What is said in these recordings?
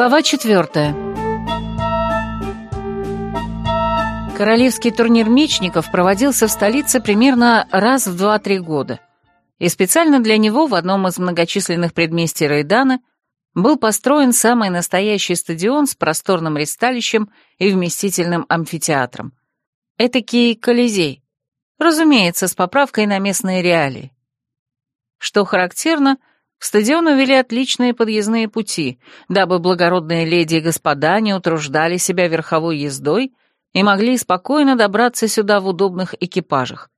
Глава четвертая. Королевский турнир мечников проводился в столице примерно раз в два-три года. И специально для него в одном из многочисленных предместий Рейдана был построен самый настоящий стадион с просторным ристалищем и вместительным амфитеатром. Этакий Колизей. Разумеется, с поправкой на местные реалии. Что характерно, в стадион увели отличные подъездные пути, дабы благородные леди и господа не утруждали себя верховой ездой и могли спокойно добраться сюда в удобных экипажах.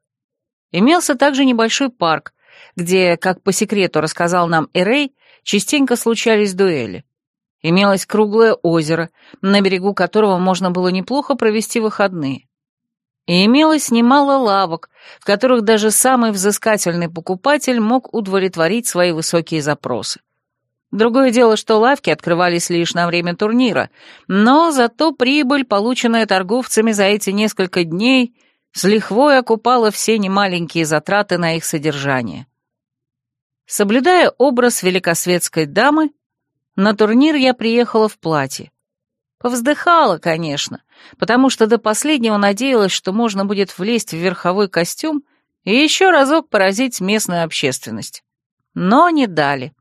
Имелся также небольшой парк, где, как по секрету рассказал нам Эрей, частенько случались дуэли. Имелось круглое озеро, на берегу которого можно было неплохо провести выходные. И имелось немало лавок, в которых даже самый взыскательный покупатель мог удовлетворить свои высокие запросы. Другое дело, что лавки открывались лишь на время турнира, но зато прибыль, полученная торговцами за эти несколько дней, с лихвой окупала все немаленькие затраты на их содержание. Соблюдая образ великосветской дамы, на турнир я приехала в платье. Повздыхала, конечно, потому что до последнего надеялась, что можно будет влезть в верховой костюм и еще разок поразить местную общественность. Но не дали.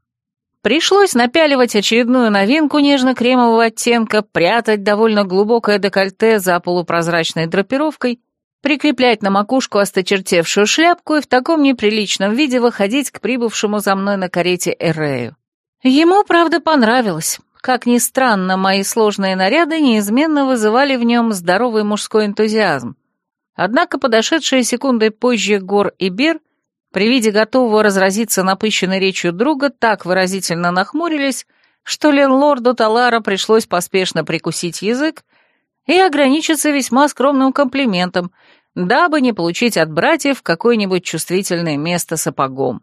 Пришлось напяливать очередную новинку нежно-кремового оттенка, прятать довольно глубокое декольте за полупрозрачной драпировкой, прикреплять на макушку осточертевшую шляпку и в таком неприличном виде выходить к прибывшему за мной на карете Эрею. Ему, правда, понравилось. Как ни странно, мои сложные наряды неизменно вызывали в нем здоровый мужской энтузиазм. Однако подошедшие секундой позже Гор и Бер при виде готового разразиться напыщенной речью друга так выразительно нахмурились, что ленлорду Талара пришлось поспешно прикусить язык и ограничиться весьма скромным комплиментом, дабы не получить от братьев какое-нибудь чувствительное место сапогом.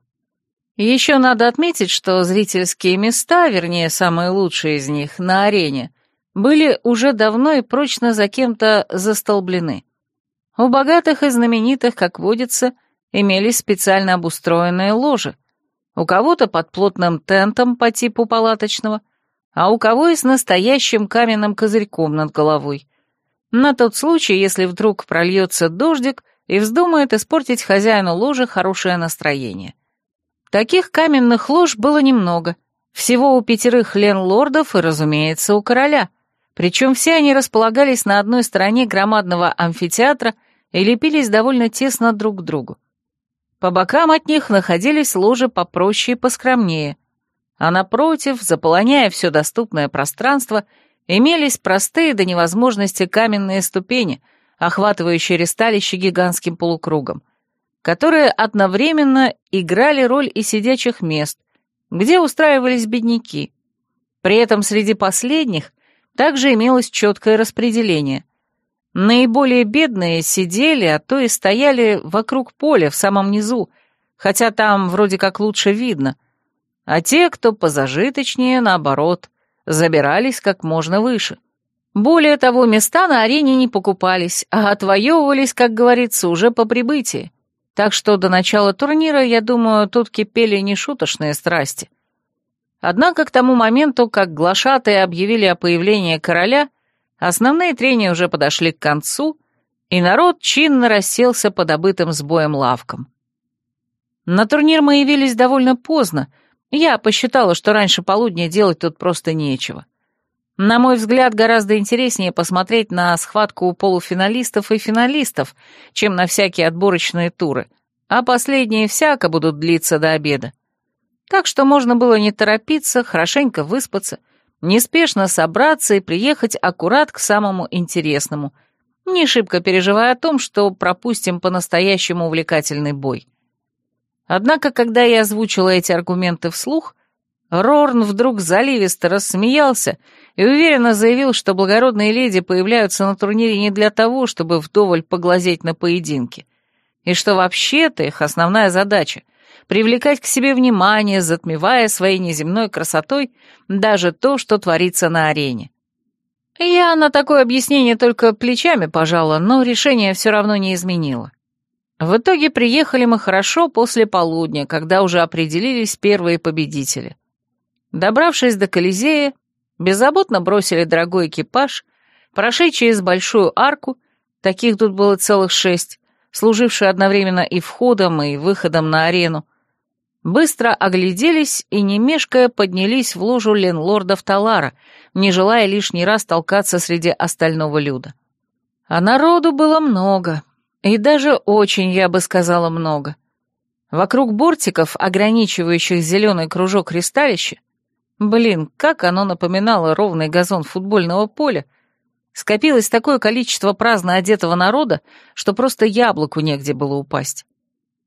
Еще надо отметить, что зрительские места, вернее, самые лучшие из них, на арене, были уже давно и прочно за кем-то застолблены. У богатых и знаменитых, как водится, имелись специально обустроенные ложи. У кого-то под плотным тентом по типу палаточного, а у кого и с настоящим каменным козырьком над головой. На тот случай, если вдруг прольется дождик и вздумает испортить хозяину ложи хорошее настроение. Таких каменных лож было немного, всего у пятерых ленлордов и, разумеется, у короля, причем все они располагались на одной стороне громадного амфитеатра и лепились довольно тесно друг к другу. По бокам от них находились ложи попроще и поскромнее, а напротив, заполоняя все доступное пространство, имелись простые до невозможности каменные ступени, охватывающие ресталище гигантским полукругом которые одновременно играли роль и сидячих мест, где устраивались бедняки. При этом среди последних также имелось четкое распределение. Наиболее бедные сидели, а то и стояли вокруг поля в самом низу, хотя там вроде как лучше видно, а те, кто позажиточнее, наоборот, забирались как можно выше. Более того, места на арене не покупались, а отвоевывались, как говорится, уже по прибытии. Так что до начала турнира, я думаю, тут кипели нешуточные страсти. Однако к тому моменту, как глашатые объявили о появлении короля, основные трения уже подошли к концу, и народ чинно расселся по добытым с боем лавкам. На турнир мы явились довольно поздно, я посчитала, что раньше полудня делать тут просто нечего. На мой взгляд, гораздо интереснее посмотреть на схватку полуфиналистов и финалистов, чем на всякие отборочные туры, а последние всяко будут длиться до обеда. Так что можно было не торопиться, хорошенько выспаться, неспешно собраться и приехать аккурат к самому интересному, не шибко переживая о том, что пропустим по-настоящему увлекательный бой. Однако, когда я озвучила эти аргументы вслух, Рорн вдруг заливисто рассмеялся и уверенно заявил, что благородные леди появляются на турнире не для того, чтобы вдоволь поглазеть на поединки, и что вообще-то их основная задача — привлекать к себе внимание, затмевая своей неземной красотой даже то, что творится на арене. Я на такое объяснение только плечами пожала, но решение все равно не изменило. В итоге приехали мы хорошо после полудня, когда уже определились первые победители — Добравшись до Колизея, беззаботно бросили дорогой экипаж, прошли через большую арку, таких тут было целых шесть, служившие одновременно и входом, и выходом на арену, быстро огляделись и, не мешкая, поднялись в ложу ленлордов Талара, не желая лишний раз толкаться среди остального люда. А народу было много, и даже очень, я бы сказала, много. Вокруг бортиков, ограничивающих зеленый кружок ристалища, блин, как оно напоминало ровный газон футбольного поля, скопилось такое количество праздно одетого народа, что просто яблоку негде было упасть.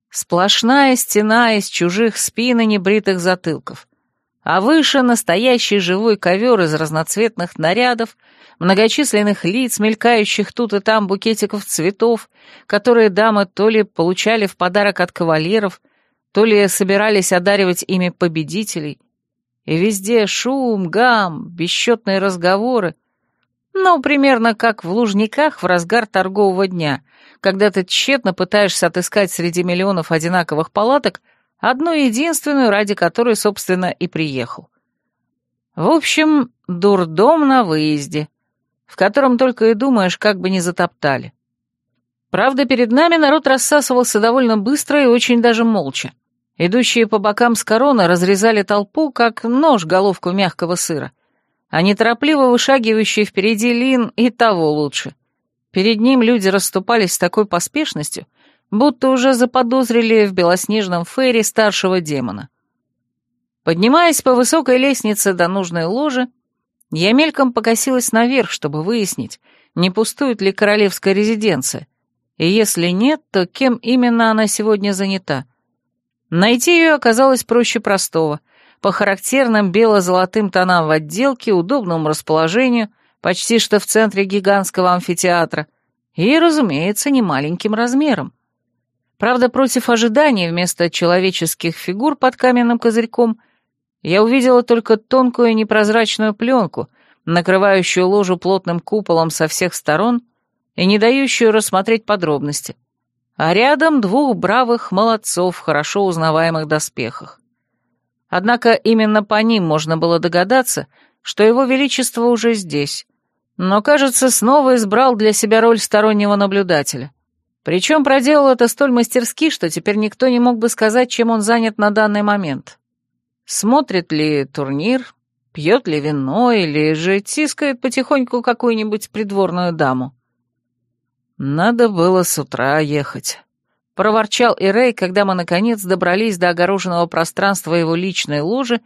Сплошная стена из чужих спин и небритых затылков. А выше настоящий живой ковер из разноцветных нарядов, многочисленных лиц, мелькающих тут и там букетиков цветов, которые дамы то ли получали в подарок от кавалеров, то ли собирались одаривать ими победителей. И везде шум, гам, бесчетные разговоры. Ну, примерно как в Лужниках в разгар торгового дня, когда ты тщетно пытаешься отыскать среди миллионов одинаковых палаток одну единственную, ради которой, собственно, и приехал. В общем, дурдом на выезде, в котором только и думаешь, как бы не затоптали. Правда, перед нами народ рассасывался довольно быстро и очень даже молча. Идущие по бокам с короны разрезали толпу, как нож головку мягкого сыра, а неторопливо вышагивающий впереди Лин и того лучше. Перед ним люди расступались с такой поспешностью, будто уже заподозрили в белоснежном фейре старшего демона. Поднимаясь по высокой лестнице до нужной ложи, я мельком покосилась наверх, чтобы выяснить, не пустует ли королевская резиденция, и если нет, то кем именно она сегодня занята. Найти ее оказалось проще простого, по характерным бело-золотым тонам в отделке, удобному расположению — почти что в центре гигантского амфитеатра, и, разумеется, не маленьким размером. Правда, против ожиданий вместо человеческих фигур под каменным козырьком я увидела только тонкую непрозрачную пленку, накрывающую ложу плотным куполом со всех сторон и не дающую рассмотреть подробности, а рядом двух бравых молодцов в хорошо узнаваемых доспехах. Однако именно по ним можно было догадаться, что его величество уже здесь, но, кажется, снова избрал для себя роль стороннего наблюдателя. Причем проделал это столь мастерски, что теперь никто не мог бы сказать, чем он занят на данный момент. Смотрит ли турнир, пьет ли вино или же тискает потихоньку какую-нибудь придворную даму. «Надо было с утра ехать», — проворчал Ирей, когда мы, наконец, добрались до огороженного пространства его личной ложи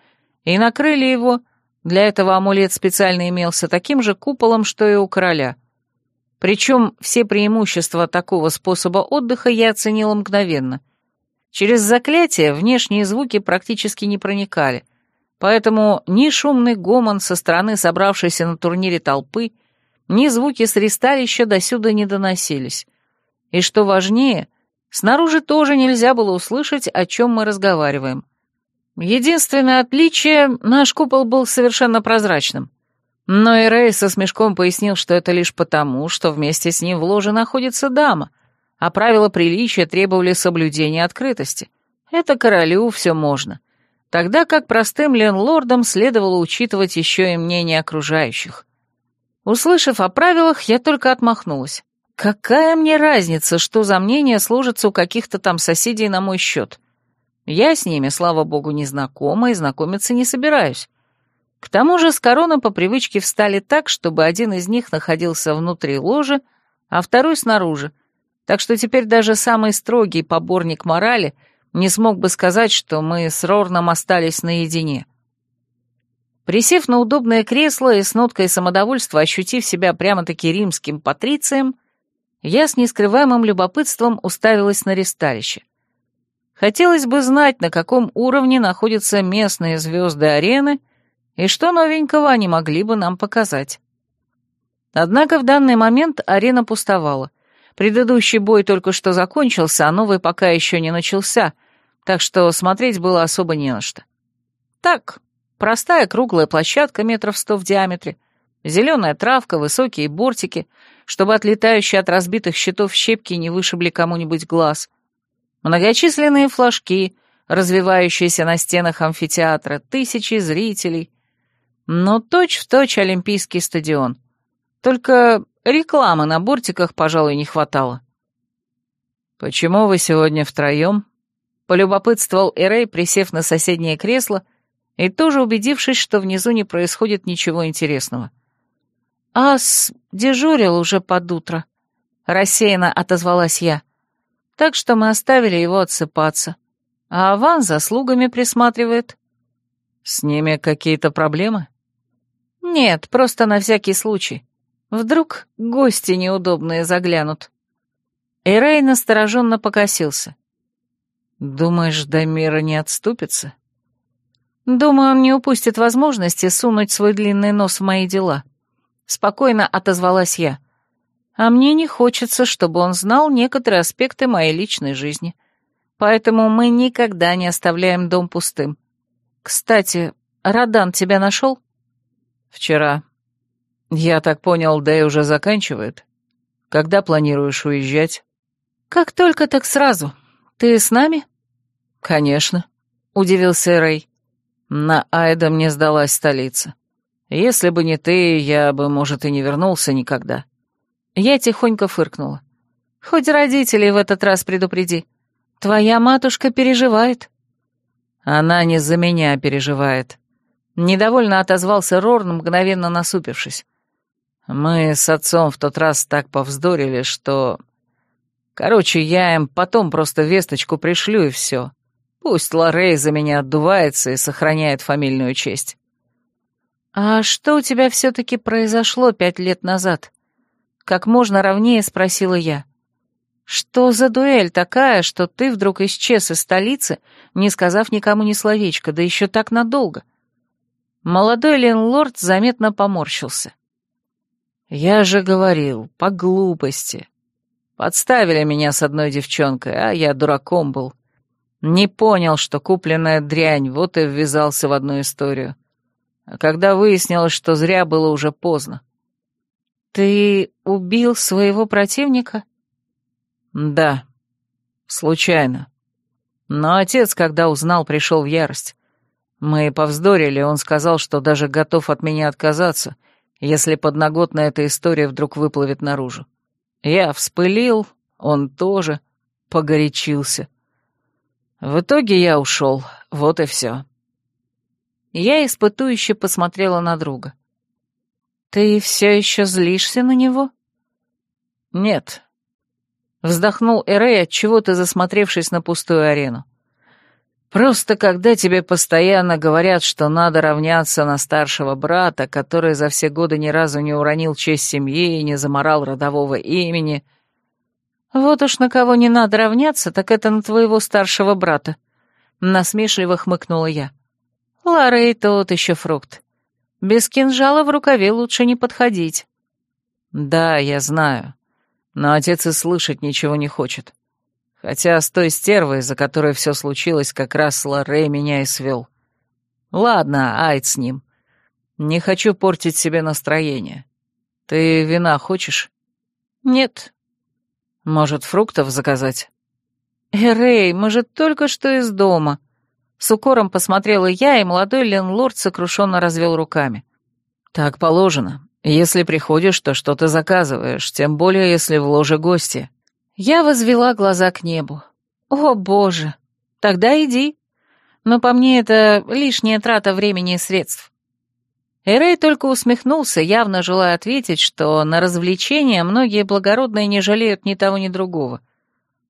и накрыли его для этого амулет специально имелся таким же куполом, что и у короля. Причем все преимущества такого способа отдыха я оценила мгновенно. Через заклятие внешние звуки практически не проникали, поэтому ни шумный гомон со стороны собравшейся на турнире толпы, ни звуки с ристалища досюда не доносились. И что важнее, снаружи тоже нельзя было услышать, о чем мы разговариваем. Единственное отличие — наш купол был совершенно прозрачным. Но и Рэй со смешком пояснил, что это лишь потому, что вместе с ним в ложе находится дама, а правила приличия требовали соблюдения открытости. Это королю все можно. Тогда как простым ленлордам следовало учитывать еще и мнение окружающих. Услышав о правилах, я только отмахнулась. Какая мне разница, что за мнение сложится у каких-то там соседей на мой счет? Я с ними, слава богу, не знакома и знакомиться не собираюсь. К тому же с короном по привычке встали так, чтобы один из них находился внутри ложи, а второй снаружи, так что теперь даже самый строгий поборник морали не смог бы сказать, что мы с Рорном остались наедине. Присев на удобное кресло и с ноткой самодовольства ощутив себя прямо-таки римским патрицием, я с нескрываемым любопытством уставилась на ресталище. Хотелось бы знать, на каком уровне находятся местные звезды арены и что новенького они могли бы нам показать. Однако в данный момент арена пустовала. Предыдущий бой только что закончился, а новый пока еще не начался, так что смотреть было особо не на что. Так, простая круглая площадка метров сто в диаметре, зеленая травка, высокие бортики, чтобы отлетающие от разбитых щитов щепки не вышибли кому-нибудь глаз — Многочисленные флажки, развивающиеся на стенах амфитеатра, тысячи зрителей. Ну, точь-в-точь Олимпийский стадион. Только рекламы на бортиках, пожалуй, не хватало. «Почему вы сегодня втроем?» — полюбопытствовал Эрей, присев на соседнее кресло и тоже убедившись, что внизу не происходит ничего интересного. «Ас дежурил уже под утро», — рассеянно отозвалась я. «Так что мы оставили его отсыпаться. А Ван за слугами присматривает». «С ними какие-то проблемы?» «Нет, просто на всякий случай. Вдруг гости неудобные заглянут». Эрей настороженно покосился. «Думаешь, Дамира не отступится?» «Думаю, он не упустит возможности сунуть свой длинный нос в мои дела». Спокойно отозвалась я. «А мне не хочется, чтобы он знал некоторые аспекты моей личной жизни. Поэтому мы никогда не оставляем дом пустым. Кстати, Радан тебя нашел?» «Вчера. Я так понял, Дэй уже заканчивает. Когда планируешь уезжать?» «Как только, так сразу. Ты с нами?» «Конечно», — удивился Рэй. «На Айда мне сдалась столица. Если бы не ты, я бы, может, и не вернулся никогда». Я тихонько фыркнула. «Хоть родителей в этот раз предупреди. Твоя матушка переживает». «Она не за меня переживает», — недовольно отозвался Рорн, мгновенно насупившись. «Мы с отцом в тот раз так повздорили, что...» Короче, я им потом просто весточку пришлю и все. Пусть Лоррей за меня отдувается и сохраняет фамильную честь. «А что у тебя все-таки произошло пять лет назад?» Как можно ровнее спросила я. «Что за дуэль такая, что ты вдруг исчез из столицы, не сказав никому ни словечка, да еще так надолго?» Молодой ленлорд заметно поморщился. «Я же говорил, по глупости. Подставили меня с одной девчонкой, а я дураком был. Не понял, что купленная дрянь, вот и ввязался в одну историю. А когда выяснилось, что зря было уже поздно. «Ты убил своего противника?» «Да. Случайно. Но отец, когда узнал, пришел в ярость. Мы повздорили, он сказал, что даже готов от меня отказаться, если подноготная эта история вдруг выплывет наружу. Я вспылил, он тоже погорячился. В итоге я ушел, вот и все. Я испытующе посмотрела на друга. «Ты все еще злишься на него?» «Нет», — вздохнул Эрей, отчего-то засмотревшись на пустую арену. «Просто когда тебе постоянно говорят, что надо равняться на старшего брата, который за все годы ни разу не уронил честь семьи и не заморал родового имени...» «Вот уж на кого не надо равняться, так это на твоего старшего брата», — насмешливо хмыкнула я. «Ларей тот еще фрукт. Без кинжала в рукаве лучше не подходить». «Да, я знаю. Но отец и слышать ничего не хочет. Хотя с той стервой, за которой все случилось, как раз Ларей меня и свел. Ладно, айд с ним. Не хочу портить себе настроение. Ты вина хочешь?» «Нет», может, фруктов заказать? Эрей, мы же только что из дома. С укором посмотрела я, и молодой ленлорд сокрушенно развел руками. Так положено. Если приходишь, то что ты заказываешь, тем более, если в ложе гости. Я возвела глаза к небу. О, боже. Тогда иди. Но по мне это лишняя трата времени и средств. Эрей только усмехнулся, явно желая ответить, что на развлечения многие благородные не жалеют ни того, ни другого.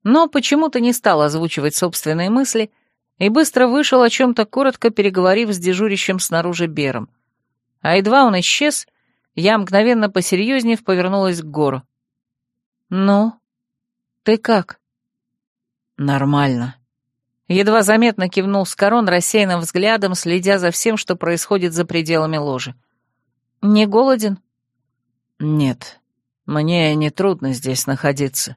Но почему-то не стал озвучивать собственные мысли и быстро вышел о чем-то коротко переговорив с дежурящим снаружи Бером. А едва он исчез, я мгновенно посерьезнее повернулась к гору. «Ну, ты как?» «Нормально», Едва заметно кивнул Скорон рассеянным взглядом, следя за всем, что происходит за пределами ложи. «Не голоден?» «Нет, мне не трудно здесь находиться».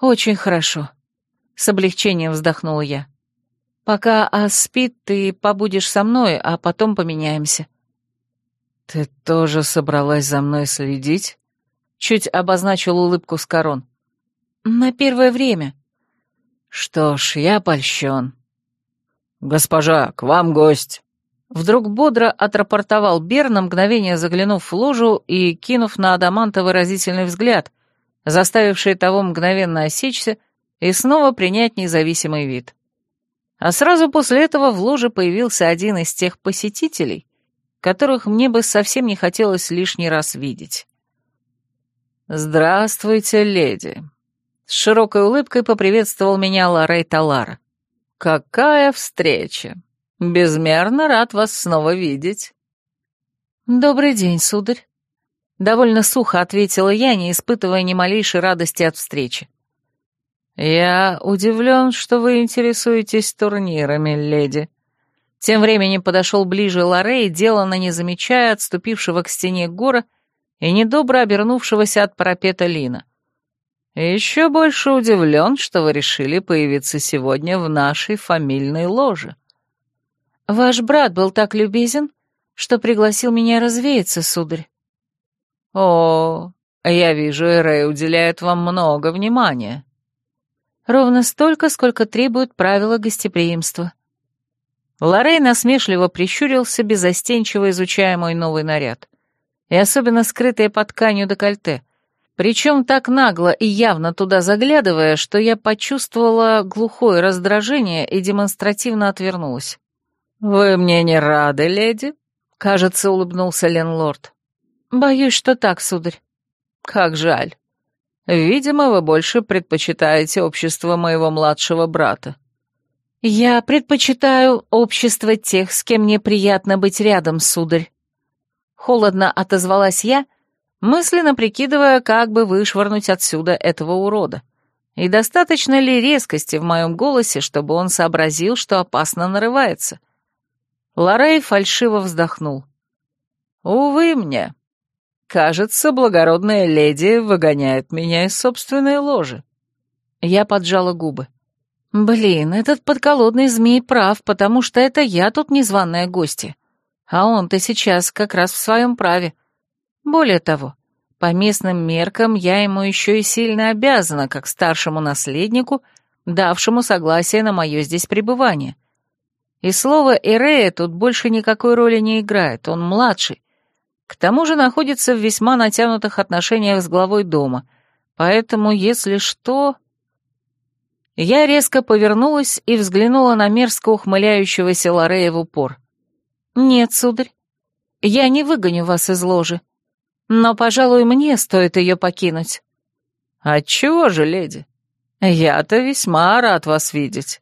«Очень хорошо», — с облегчением вздохнула я. «Пока Ас спит, ты побудешь со мной, а потом поменяемся». «Ты тоже собралась за мной следить?» Чуть обозначил улыбку Скорон. «На первое время», что ж, я польщен. «Госпожа, к вам гость!» Вдруг бодро отрапортовал Бер, на мгновение заглянув в ложу и кинув на Адаманта выразительный взгляд, заставивший того мгновенно осечься и снова принять независимый вид. А сразу после этого в ложе появился один из тех посетителей, которых мне бы совсем не хотелось лишний раз видеть. «Здравствуйте, леди!» С широкой улыбкой поприветствовал меня Ларей Талара. «Какая встреча! Безмерно рад вас снова видеть». «Добрый день, сударь». Довольно сухо ответила я, не испытывая ни малейшей радости от встречи. «Я удивлен, что вы интересуетесь турнирами, леди». Тем временем подошел ближе Лорей, деланно не замечая отступившего к стене гора и недобро обернувшегося от парапета Лина. «Еще больше удивлен, что вы решили появиться сегодня в нашей фамильной ложе». «Ваш брат был так любезен, что пригласил меня развеяться, сударь». «О, я вижу, Эрей уделяет вам много внимания». Ровно столько, сколько требуют правила гостеприимства. Лорей насмешливо прищурился, безостенчиво изучая мой новый наряд. И особенно скрытое под тканью декольте. Причем так нагло и явно туда заглядывая, что я почувствовала глухое раздражение и демонстративно отвернулась. «Вы мне не рады, леди?» — кажется, улыбнулся Ленлорд. «Боюсь, что так, сударь». «Как жаль. Видимо, вы больше предпочитаете общество моего младшего брата». «Я предпочитаю общество тех, с кем мне приятно быть рядом, сударь». Холодно отозвалась я, мысленно прикидывая, как бы вышвырнуть отсюда этого урода. И достаточно ли резкости в моем голосе, чтобы он сообразил, что опасно нарывается. Лорей фальшиво вздохнул. «Увы мне. Кажется, благородная леди выгоняет меня из собственной ложи». Я поджала губы. «Блин, этот подколодный змей прав, потому что это я тут незваная гостья. А он-то сейчас как раз в своем праве. Более того, по местным меркам я ему еще и сильно обязана, как старшему наследнику, давшему согласие на мое здесь пребывание. И слово Эрея тут больше никакой роли не играет, он младший. К тому же находится в весьма натянутых отношениях с главой дома, поэтому, если что... Я резко повернулась и взглянула на мерзко ухмыляющегося Лорея в упор. «Нет, сударь, я не выгоню вас из ложи. Но, пожалуй, мне стоит ее покинуть». «Отчего же, леди? Я-то весьма рад вас видеть».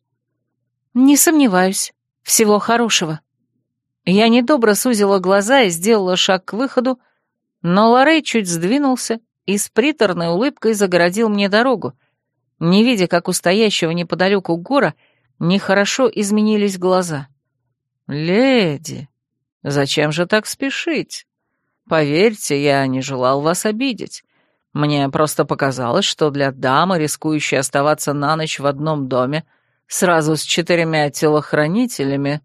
«Не сомневаюсь. Всего хорошего». Я недобро сузила глаза и сделала шаг к выходу, но Лорей чуть сдвинулся и с приторной улыбкой загородил мне дорогу, не видя, как у стоящего неподалеку гора нехорошо изменились глаза. «Леди, зачем же так спешить? Поверьте, я не желал вас обидеть. Мне просто показалось, что для дамы, рискующей оставаться на ночь в одном доме, сразу с четырьмя телохранителями,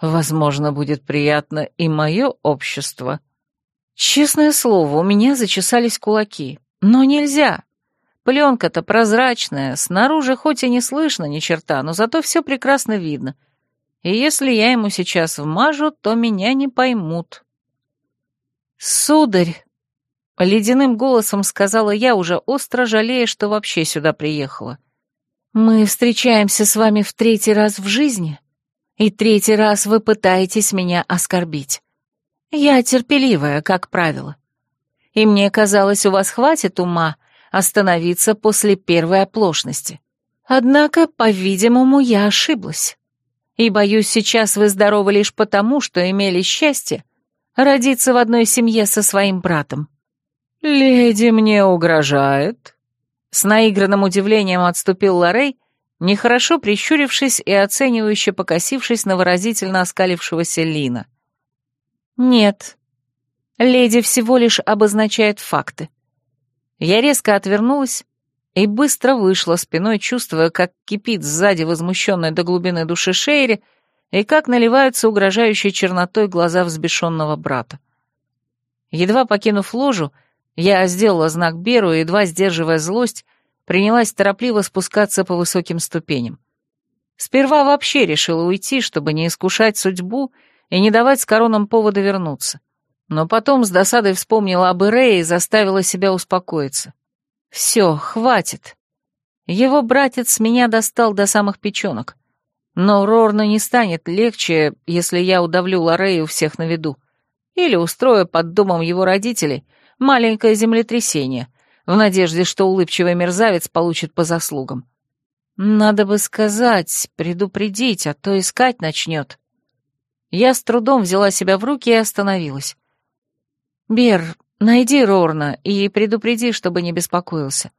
возможно, будет приятно и мое общество. Честное слово, у меня зачесались кулаки. Но нельзя. Пленка-то прозрачная, снаружи хоть и не слышно ни черта, но зато все прекрасно видно. И если я ему сейчас вмажу, то меня не поймут. «Сударь!» — ледяным голосом сказала я, уже остро жалея, что вообще сюда приехала. «Мы встречаемся с вами в третий раз в жизни, и третий раз вы пытаетесь меня оскорбить. Я терпеливая, как правило. И мне казалось, у вас хватит ума остановиться после первой оплошности. Однако, по-видимому, я ошиблась. И, боюсь, сейчас вы здоровы лишь потому, что имели счастье родиться в одной семье со своим братом. «Леди мне угрожает?» С наигранным удивлением отступил Лорей, нехорошо прищурившись и оценивающе покосившись на выразительно оскалившегося Лина. «Нет, леди всего лишь обозначает факты. Я резко отвернулась и быстро вышла спиной, чувствуя, как кипит сзади возмущенная до глубины души Шейри и как наливаются угрожающей чернотой глаза взбешенного брата. Едва покинув ложу, я сделала знак Беру и, едва сдерживая злость, принялась торопливо спускаться по высоким ступеням. Сперва вообще решила уйти, чтобы не искушать судьбу и не давать с короном повода вернуться. Но потом с досадой вспомнила об Ирее и заставила себя успокоиться. «Все, хватит. Его братец меня достал до самых печенок. Но Рорну не станет легче, если я удавлю Лорею всех на виду. Или устрою под домом его родителей маленькое землетрясение, в надежде, что улыбчивый мерзавец получит по заслугам. Надо бы сказать, предупредить, а то искать начнет. Я с трудом взяла себя в руки и остановилась. «Бер, найди Рорна и предупреди, чтобы не беспокоился.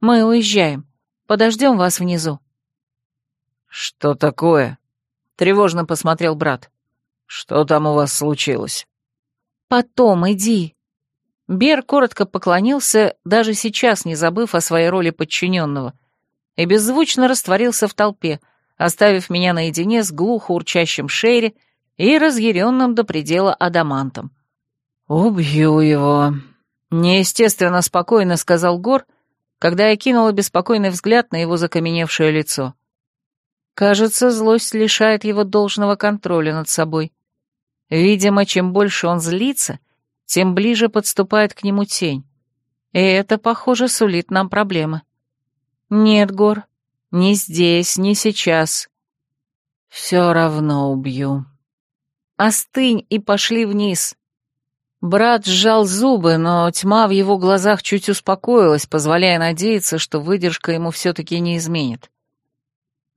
Мы уезжаем. Подождем вас внизу». «Что такое?» — тревожно посмотрел брат. «Что там у вас случилось?» «Потом иди». Бер коротко поклонился, даже сейчас не забыв о своей роли подчиненного, и беззвучно растворился в толпе, оставив меня наедине с глухо урчащим Шерри и разъяренным до предела адамантом. «Убью его», — неестественно спокойно сказал Гор, когда я кинула беспокойный взгляд на его закаменевшее лицо. Кажется, злость лишает его должного контроля над собой. Видимо, чем больше он злится, тем ближе подступает к нему тень. И это, похоже, сулит нам проблемы. Нет, Гор, ни здесь, ни сейчас. Все равно убью. Остынь и пошли вниз. Брат сжал зубы, но тьма в его глазах чуть успокоилась, позволяя надеяться, что выдержка ему все-таки не изменит.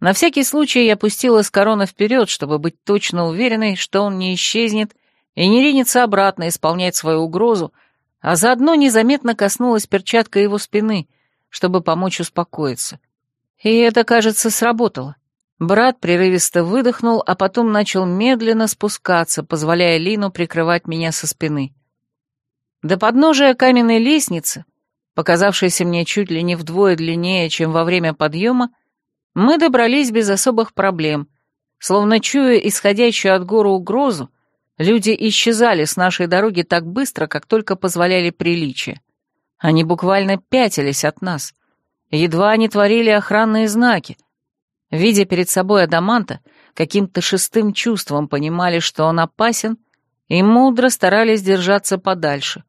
На всякий случай я пустила с короны вперед, чтобы быть точно уверенной, что он не исчезнет и не ринется обратно исполнять свою угрозу, а заодно незаметно коснулась перчатка его спины, чтобы помочь успокоиться. И это, кажется, сработало. Брат прерывисто выдохнул, а потом начал медленно спускаться, позволяя Лину прикрывать меня со спины. До подножия каменной лестницы, показавшейся мне чуть ли не вдвое длиннее, чем во время подъема, мы добрались без особых проблем. Словно чуя исходящую от горы угрозу, люди исчезали с нашей дороги так быстро, как только позволяли приличия. Они буквально пятились от нас. Едва они творили охранные знаки. Видя перед собой Адаманта, каким-то шестым чувством понимали, что он опасен, и мудро старались держаться подальше.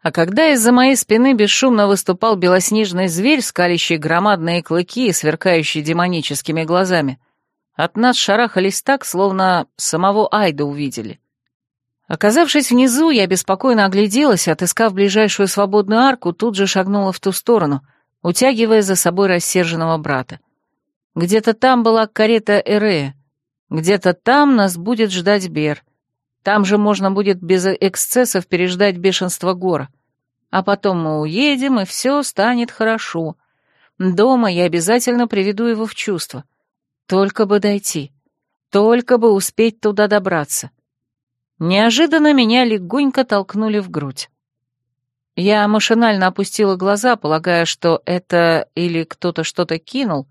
А когда из-за моей спины бесшумно выступал белоснежный зверь, скалящий громадные клыки и сверкающий демоническими глазами, от нас шарахались так, словно самого Айда увидели. Оказавшись внизу, я беспокойно огляделась, отыскав ближайшую свободную арку, тут же шагнула в ту сторону, утягивая за собой рассерженного брата. Где-то там была карета Эрея, где-то там нас будет ждать Бер, там же можно будет без эксцессов переждать бешенство гора. А потом мы уедем, и все станет хорошо. Дома я обязательно приведу его в чувство. Только бы дойти. Только бы успеть туда добраться. Неожиданно меня легонько толкнули в грудь. Я машинально опустила глаза, полагая, что это или кто-то что-то кинул,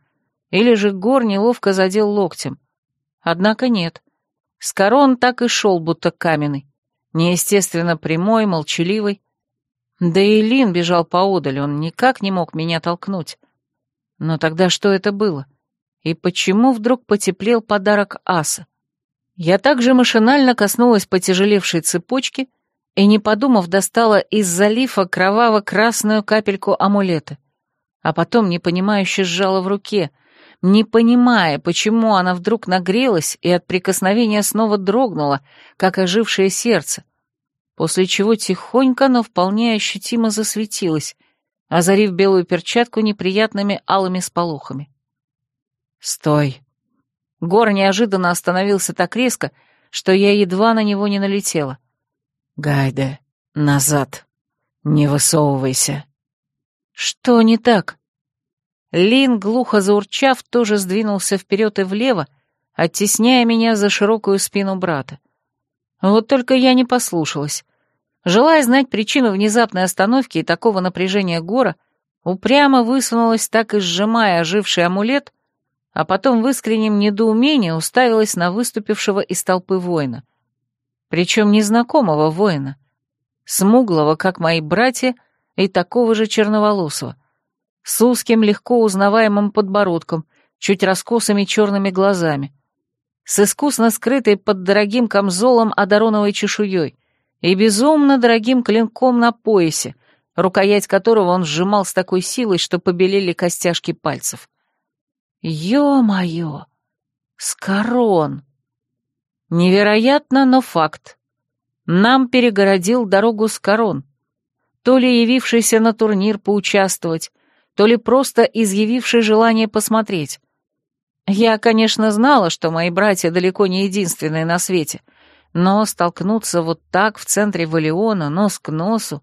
или же Гор неловко задел локтем. Однако нет. Скорон так и шел, будто каменный. Неестественно прямой, молчаливый. Да и Лин бежал поодаль, он никак не мог меня толкнуть. Но тогда что это было? И почему вдруг потеплел подарок аса? Я также машинально коснулась потяжелевшей цепочки и, не подумав, достала из залифа кроваво-красную капельку амулета, а потом непонимающе сжала в руке — не понимая, почему она вдруг нагрелась и от прикосновения снова дрогнула, как ожившее сердце, после чего тихонько, но вполне ощутимо засветилась, озарив белую перчатку неприятными алыми сполохами. «Стой!» Гор неожиданно остановился так резко, что я едва на него не налетела. «Гайде, назад! Не высовывайся!» «Что не так?» Лин, глухо заурчав, тоже сдвинулся вперед и влево, оттесняя меня за широкую спину брата. Вот только я не послушалась. Желая знать причину внезапной остановки и такого напряжения гора, упрямо высунулась, так и сжимая оживший амулет, а потом в искреннем недоумении уставилась на выступившего из толпы воина. Причем незнакомого воина, смуглого, как мои братья, и такого же черноволосого — с узким, легко узнаваемым подбородком, чуть раскосыми черными глазами. с искусно скрытой под дорогим камзолом одароновой чешуей и безумно дорогим клинком на поясе, рукоять которого он сжимал с такой силой, что побелели костяшки пальцев. Ё-моё! Скорон! Невероятно, но факт. Нам перегородил дорогу Скорон. То ли явившийся на турнир поучаствовать, то ли просто изъявивший желание посмотреть. Я, конечно, знала, что мои братья далеко не единственные на свете, но столкнуться вот так в центре Валиона, нос к носу...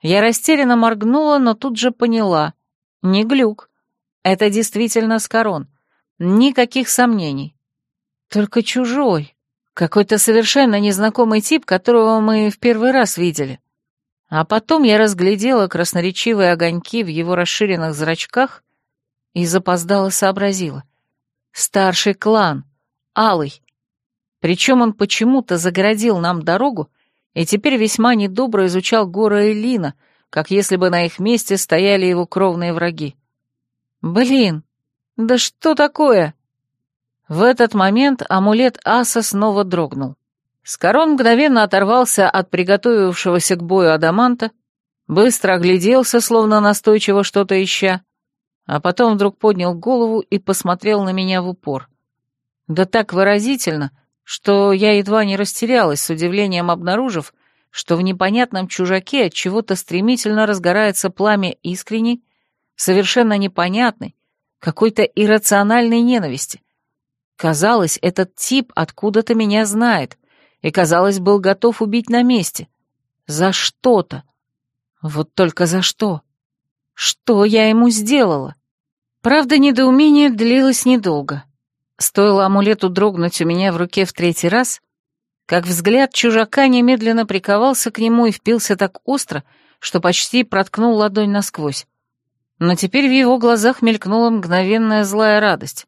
Я растерянно моргнула, но тут же поняла. Не глюк. Это действительно Скорон. Никаких сомнений. Только чужой. Какой-то совершенно незнакомый тип, которого мы в первый раз видели. А потом я разглядела красноречивые огоньки в его расширенных зрачках и запоздало сообразила. Старший клан, Алый. Причем он почему-то загородил нам дорогу и теперь весьма недобро изучал горы Элина, как если бы на их месте стояли его кровные враги. Блин, да что такое? В этот момент амулет аса снова дрогнул. Скорон мгновенно оторвался от приготовившегося к бою адаманта, быстро огляделся, словно настойчиво что-то ища, а потом вдруг поднял голову и посмотрел на меня в упор. Да так выразительно, что я едва не растерялась, с удивлением обнаружив, что в непонятном чужаке от чего-то стремительно разгорается пламя искренней, совершенно непонятной, какой-то иррациональной ненависти. Казалось, этот тип откуда-то меня знает, и, казалось, был готов убить на месте. За что-то. Вот только за что? Что я ему сделала? Правда, недоумение длилось недолго. Стоило амулету дрогнуть у меня в руке в третий раз, как взгляд чужака немедленно приковался к нему и впился так остро, что почти проткнул ладонь насквозь. Но теперь в его глазах мелькнула мгновенная злая радость.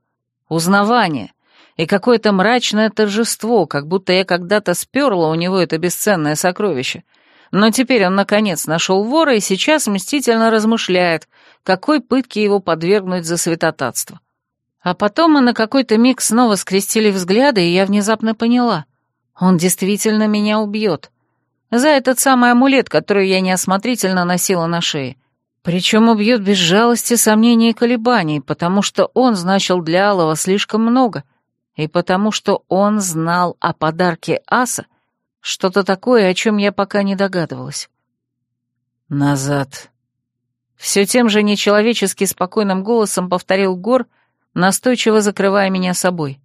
Узнавание и какое-то мрачное торжество, как будто я когда-то сперла у него это бесценное сокровище. Но теперь он, наконец, нашел вора и сейчас мстительно размышляет, какой пытке его подвергнуть за святотатство. А потом мы на какой-то миг снова скрестили взгляды, и я внезапно поняла. Он действительно меня убьет. За этот самый амулет, который я неосмотрительно носила на шее. Причем убьет без жалости, сомнений и колебаний, потому что он значил для Алова слишком много, и потому что он знал о подарке Аса что-то такое, о чем я пока не догадывалась. «Назад», все тем же нечеловечески спокойным голосом повторил Гор, настойчиво закрывая меня собой.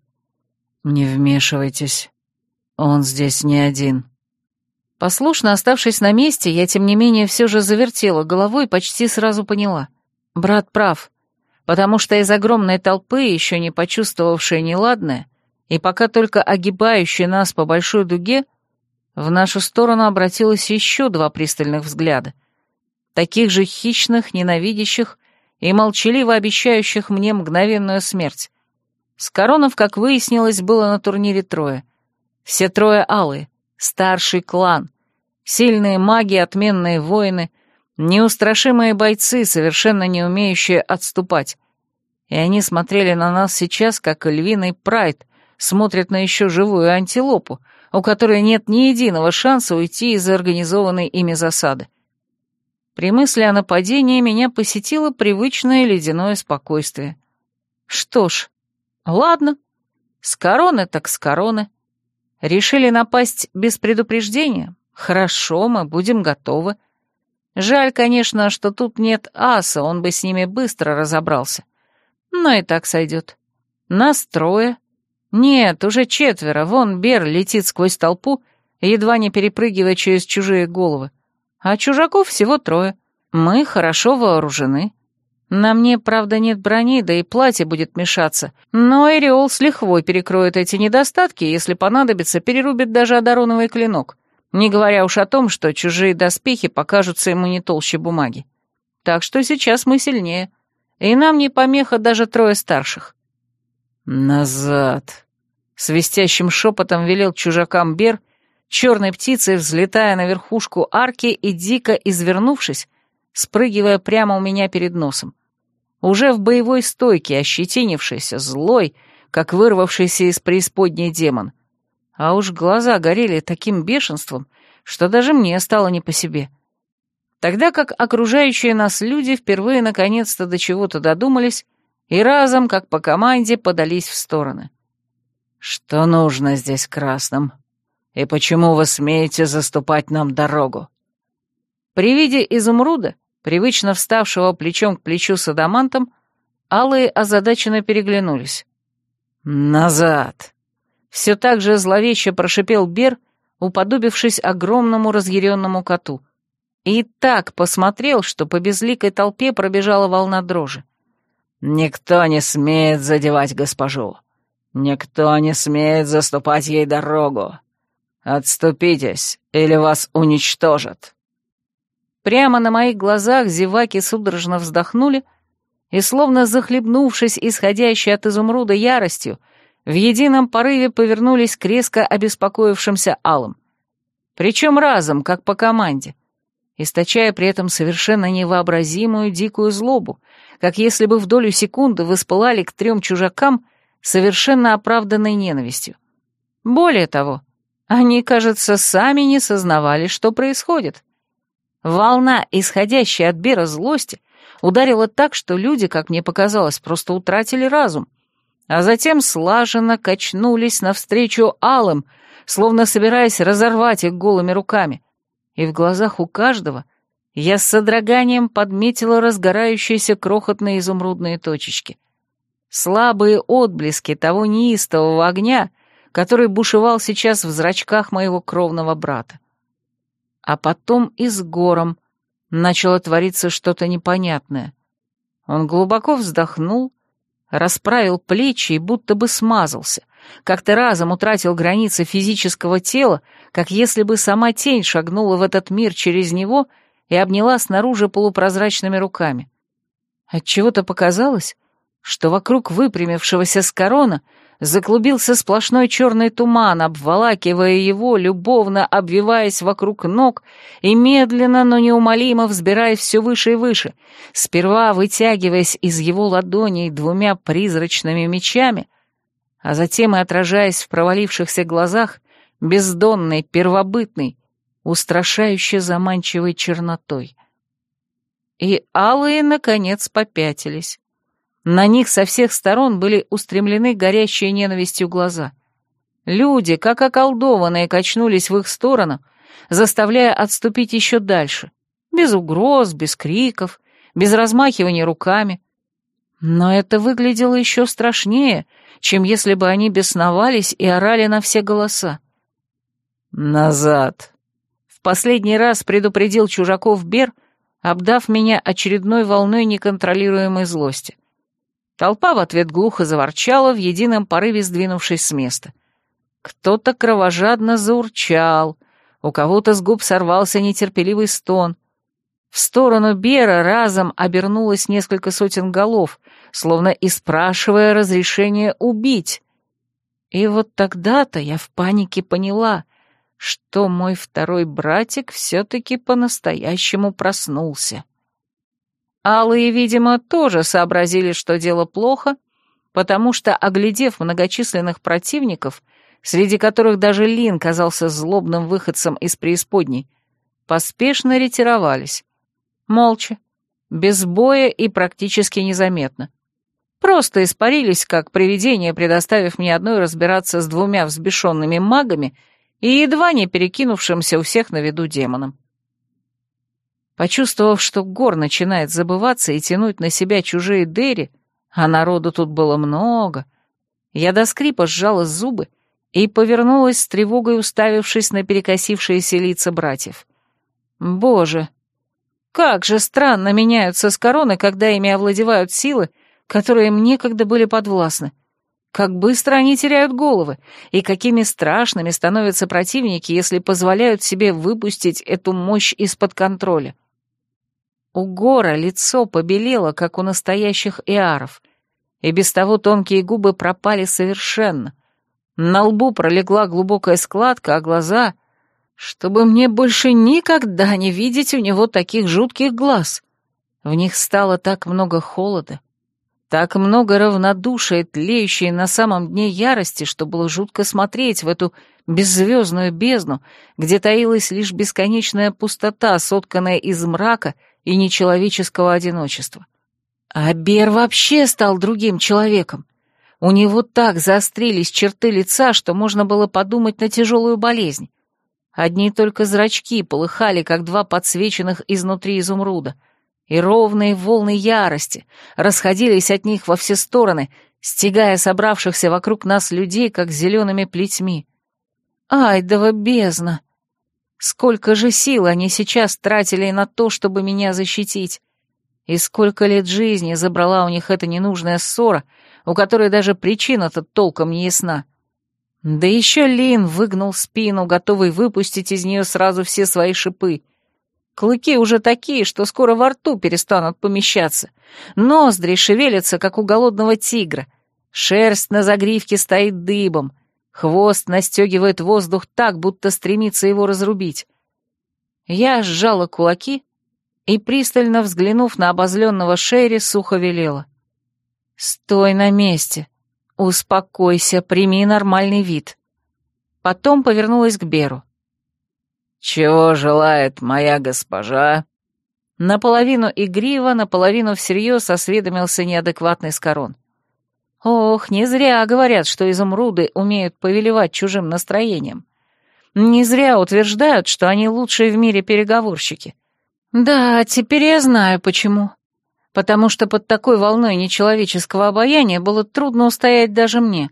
«Не вмешивайтесь. Он здесь не один». Послушно оставшись на месте, я, тем не менее, все же завертела головой и почти сразу поняла. Брат прав, потому что из огромной толпы, еще не почувствовавшей неладное, и пока только огибающей нас по большой дуге, в нашу сторону обратилось еще два пристальных взгляда — таких же хищных, ненавидящих и молчаливо обещающих мне мгновенную смерть. С коронов, как выяснилось, было на турнире трое. Все трое алые, старший клан, сильные маги, отменные воины, неустрашимые бойцы, совершенно не умеющие отступать. И они смотрели на нас сейчас, как львиный прайд смотрит на еще живую антилопу, у которой нет ни единого шанса уйти из организованной ими засады. При мысли о нападении меня посетило привычное ледяное спокойствие. Что ж, ладно, с короны так с короны. Решили напасть без предупреждения? Хорошо, мы будем готовы. Жаль, конечно, что тут нет аса, он бы с ними быстро разобрался. Но и так сойдет. Нас трое. Нет, уже четверо. Вон Бер летит сквозь толпу, едва не перепрыгивая через чужие головы а чужаков всего трое. Мы хорошо вооружены. На мне, правда, нет брони, да и платье будет мешаться, но Эриол с лихвой перекроет эти недостатки, если понадобится, перерубит даже одароновый клинок, не говоря уж о том, что чужие доспехи покажутся ему не толще бумаги. Так что сейчас мы сильнее, и нам не помеха даже трое старших. «Назад!» — свистящим шепотом велел чужакам Бер — черной птицей взлетая на верхушку арки и дико извернувшись, спрыгивая прямо у меня перед носом. Уже в боевой стойке, ощетинившийся, злой, как вырвавшийся из преисподней демон. А уж глаза горели таким бешенством, что даже мне стало не по себе. Тогда как окружающие нас люди впервые наконец-то до чего-то додумались и разом, как по команде, подались в стороны. «Что нужно здесь красным? И почему вы смеете заступать нам дорогу?» При виде изумруда, привычно вставшего плечом к плечу с адамантом, алые озадаченно переглянулись. «Назад!» Все так же зловеще прошипел Бер, уподобившись огромному разъяренному коту. И так посмотрел, что по безликой толпе пробежала волна дрожи. «Никто не смеет задевать госпожу. Никто не смеет заступать ей дорогу. Отступитесь, или вас уничтожат». Прямо на моих глазах зеваки судорожно вздохнули и, словно захлебнувшись исходящей от изумруда яростью, в едином порыве повернулись к резко обеспокоившимся алым. Причем разом, как по команде, источая при этом совершенно невообразимую дикую злобу, как если бы в долю секунды воспылали к трем чужакам совершенно оправданной ненавистью. Более того, они, кажется, сами не сознавали, что происходит. Волна, исходящая от Бера злости, ударила так, что люди, как мне показалось, просто утратили разум, а затем слаженно качнулись навстречу алым, словно собираясь разорвать их голыми руками. И в глазах у каждого я с содроганием подметила разгорающиеся крохотные изумрудные точечки. Слабые отблески того неистового огня, который бушевал сейчас в зрачках моего кровного брата. А потом и с гором начало твориться что-то непонятное. Он глубоко вздохнул, расправил плечи и будто бы смазался, как-то разом утратил границы физического тела, как если бы сама тень шагнула в этот мир через него и обняла снаружи полупрозрачными руками. Отчего-то показалось, что вокруг выпрямившегося с корона заклубился сплошной черный туман, обволакивая его, любовно обвиваясь вокруг ног и медленно, но неумолимо взбираясь все выше и выше, сперва вытягиваясь из его ладоней двумя призрачными мечами, а затем и отражаясь в провалившихся глазах бездонной, первобытной, устрашающе заманчивой чернотой. И алые, наконец, попятились. На них со всех сторон были устремлены горящие ненавистью глаза. Люди, как околдованные, качнулись в их сторону, заставляя отступить еще дальше. Без угроз, без криков, без размахивания руками. Но это выглядело еще страшнее, чем если бы они бесновались и орали на все голоса. «Назад!» В последний раз предупредил чужаков Бер, обдав меня очередной волной неконтролируемой злости. Толпа в ответ глухо заворчала, в едином порыве сдвинувшись с места. Кто-то кровожадно заурчал, у кого-то с губ сорвался нетерпеливый стон. В сторону Бера разом обернулось несколько сотен голов, словно и спрашивая разрешения убить. И вот тогда-то я в панике поняла, что мой второй братик все-таки по-настоящему проснулся. Алые, видимо, тоже сообразили, что дело плохо, потому что, оглядев многочисленных противников, среди которых даже Лин казался злобным выходцем из преисподней, поспешно ретировались. Молча, без боя и практически незаметно. Просто испарились, как привидение, предоставив мне одной разбираться с двумя взбешенными магами и едва не перекинувшимся у всех на виду демоном. Почувствовав, что гор начинает забываться и тянуть на себя чужие дыри, а народу тут было много, я до скрипа сжала зубы и повернулась с тревогой, уставившись на перекосившиеся лица братьев. Боже, как же странно меняются с короны, когда ими овладевают силы, которые им некогда были подвластны. Как быстро они теряют головы, и какими страшными становятся противники, если позволяют себе выпустить эту мощь из-под контроля. У Гора лицо побелело, как у настоящих иаров, и без того тонкие губы пропали совершенно. На лбу пролегла глубокая складка, а глаза... Чтобы мне больше никогда не видеть у него таких жутких глаз. В них стало так много холода, Так много равнодушия, тлеющей на самом дне ярости, что было жутко смотреть в эту беззвездную бездну, где таилась лишь бесконечная пустота, сотканная из мрака и нечеловеческого одиночества. А Бер вообще стал другим человеком. У него так заострились черты лица, что можно было подумать на тяжелую болезнь. Одни только зрачки полыхали, как два подсвеченных изнутри изумруда, и ровные волны ярости расходились от них во все стороны, стягая собравшихся вокруг нас людей, как зелеными плетьми. Айдова бездна! Сколько же сил они сейчас тратили на то, чтобы меня защитить! И сколько лет жизни забрала у них эта ненужная ссора, у которой даже причина-то толком не ясна. Да еще Лин выгнул спину, готовый выпустить из нее сразу все свои шипы. Клыки уже такие, что скоро во рту перестанут помещаться. Ноздри шевелятся, как у голодного тигра. Шерсть на загривке стоит дыбом. Хвост настегивает воздух так, будто стремится его разрубить. Я сжала кулаки и, пристально взглянув на обозленного Шерри, сухо велела. «Стой на месте. Успокойся, прими нормальный вид». Потом повернулась к Беру. «Чего желает моя госпожа?» Наполовину игриво, наполовину всерьез осведомился неадекватный Скорон. Ох, не зря говорят, что изумруды умеют повелевать чужим настроением. Не зря утверждают, что они лучшие в мире переговорщики. Да, теперь я знаю почему потому что под такой волной нечеловеческого обаяния было трудно устоять даже мне.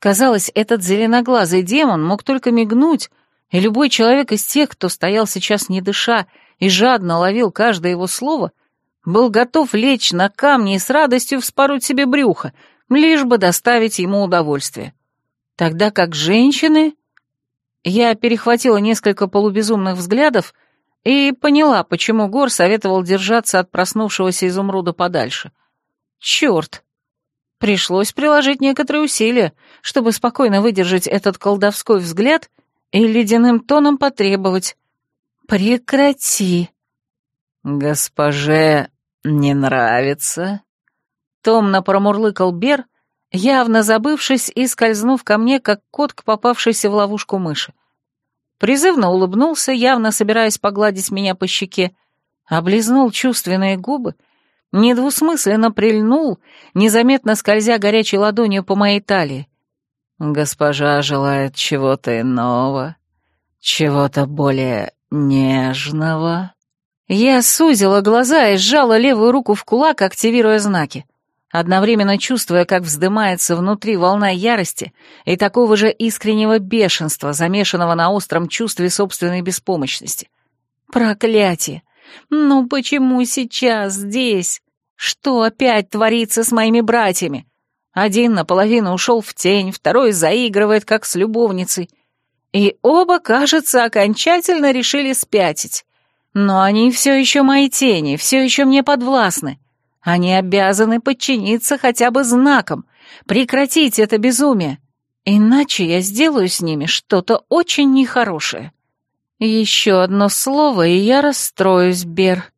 Казалось, этот зеленоглазый демон мог только мигнуть, и любой человек из тех, кто стоял сейчас не дыша и жадно ловил каждое его слово, был готов лечь на камни и с радостью вспороть себе брюхо, лишь бы доставить ему удовольствие. Тогда как женщины... Я перехватила несколько полубезумных взглядов и поняла, почему Гор советовал держаться от проснувшегося изумруда подальше. Черт! Пришлось приложить некоторые усилия, чтобы спокойно выдержать этот колдовской взгляд и ледяным тоном потребовать. «Прекрати!» «Госпоже не нравится?» Томно промурлыкал Бер, явно забывшись и скользнув ко мне, как кот к попавшейся в ловушку мыши. Призывно улыбнулся, явно собираясь погладить меня по щеке, облизнул чувственные губы, недвусмысленно прильнул, незаметно скользя горячей ладонью по моей талии. «Госпожа желает чего-то иного, чего-то более нежного». Я сузила глаза и сжала левую руку в кулак, активируя знаки одновременно чувствуя, как вздымается внутри волна ярости и такого же искреннего бешенства, замешанного на остром чувстве собственной беспомощности. Проклятие! Ну почему сейчас здесь? Что опять творится с моими братьями? Один наполовину ушел в тень, второй заигрывает, как с любовницей. И оба, кажется, окончательно решили спятить. Но они все еще мои тени, все еще мне подвластны. Они обязаны подчиниться хотя бы знаком, прекратить это безумие, иначе я сделаю с ними что-то очень нехорошее. Еще одно слово, и я расстроюсь, Бер.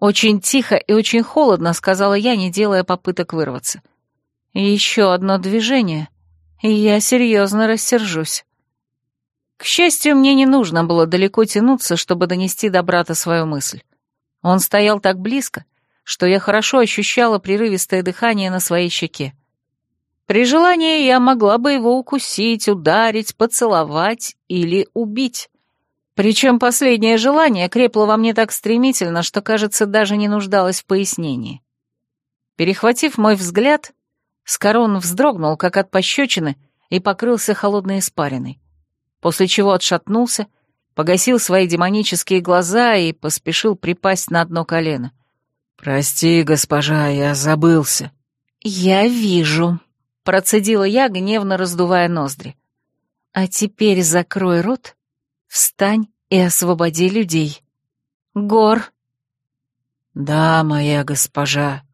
Очень тихо и очень холодно, сказала я, не делая попыток вырваться. Еще одно движение, и я серьезно рассержусь. К счастью, мне не нужно было далеко тянуться, чтобы донести до брата свою мысль. Он стоял так близко, что я хорошо ощущала прерывистое дыхание на своей щеке. При желании я могла бы его укусить, ударить, поцеловать или убить. Причем последнее желание крепло во мне так стремительно, что, кажется, даже не нуждалось в пояснении. Перехватив мой взгляд, Скорон вздрогнул, как от пощечины, и покрылся холодной испариной, после чего отшатнулся, погасил свои демонические глаза и поспешил припасть на одно колено. «Прости, госпожа, я забылся». «Я вижу», — процедила я, гневно раздувая ноздри. «А теперь закрой рот, встань и освободи людей. Гор». «Да, моя госпожа», —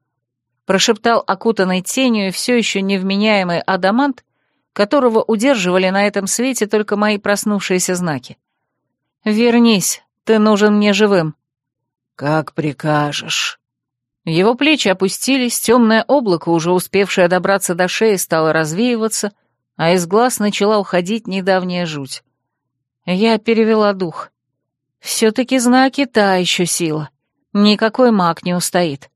прошептал окутанный тенью все еще невменяемый адамант, которого удерживали на этом свете только мои проснувшиеся знаки. «Вернись, ты нужен мне живым». «Как прикажешь». Его плечи опустились, темное облако, уже успевшее добраться до шеи, стало развеиваться, а из глаз начала уходить недавняя жуть. Я перевела дух. Все-таки знаки та еще сила. Никакой маг не устоит.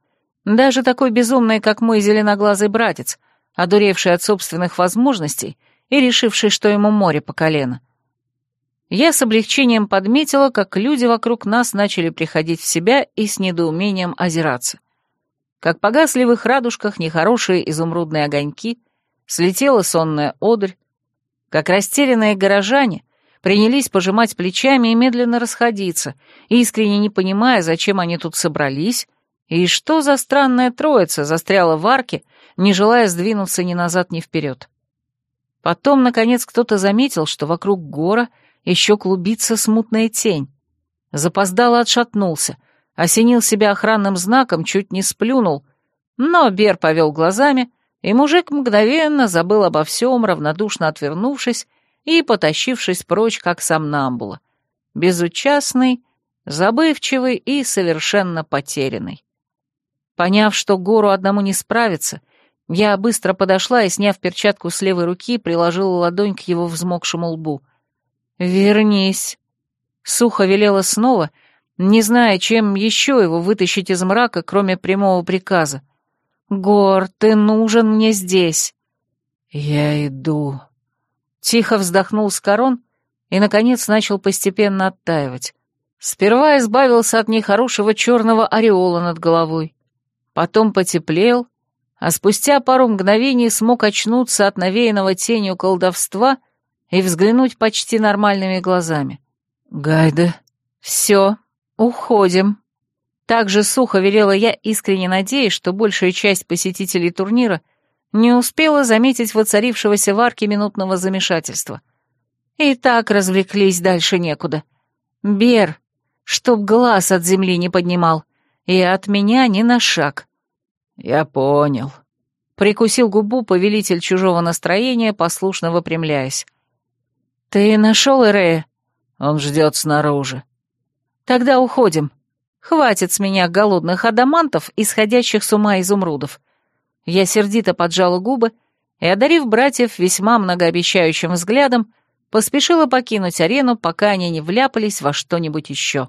Даже такой безумный, как мой зеленоглазый братец, одуревший от собственных возможностей и решивший, что ему море по колено. Я с облегчением подметила, как люди вокруг нас начали приходить в себя и с недоумением озираться. Как погасли в их радужках нехорошие изумрудные огоньки, слетела сонная одурь, как растерянные горожане принялись пожимать плечами и медленно расходиться, искренне не понимая, зачем они тут собрались, и что за странная троица застряла в арке, не желая сдвинуться ни назад, ни вперед. Потом, наконец, кто-то заметил, что вокруг гора еще клубится смутная тень. Запоздало отшатнулся, осенил себя охранным знаком, чуть не сплюнул, но Бер повел глазами, и мужик мгновенно забыл обо всем, равнодушно отвернувшись и потащившись прочь, как сам Намбула, безучастный, забывчивый и совершенно потерянный. Поняв, что гору одному не справиться, я быстро подошла и, сняв перчатку с левой руки, приложила ладонь к его взмокшему лбу. «Вернись!» Сухо велела снова, не зная, чем еще его вытащить из мрака, кроме прямого приказа. «Гор, ты нужен мне здесь!» «Я иду!» Тихо вздохнул Скорон и, наконец, начал постепенно оттаивать. Сперва избавился от нехорошего черного ореола над головой потом потеплел, а спустя пару мгновений смог очнуться от навеянного тенью колдовства и взглянуть почти нормальными глазами. «Гайда, все, уходим». Так же сухо велела я, искренне надеясь, что большая часть посетителей турнира не успела заметить воцарившегося в арке минутного замешательства. И так развлеклись дальше некуда. Бер, чтоб глаз от земли не поднимал, и от меня ни на шаг. Я понял. Прикусил губу повелитель чужого настроения, послушно выпрямляясь. Ты нашел Эрея? Он ждет снаружи. Тогда уходим. Хватит с меня голодных адамантов, исходящих с ума изумрудов. Я сердито поджала губы и, одарив братьев весьма многообещающим взглядом, поспешила покинуть арену, пока они не вляпались во что-нибудь еще.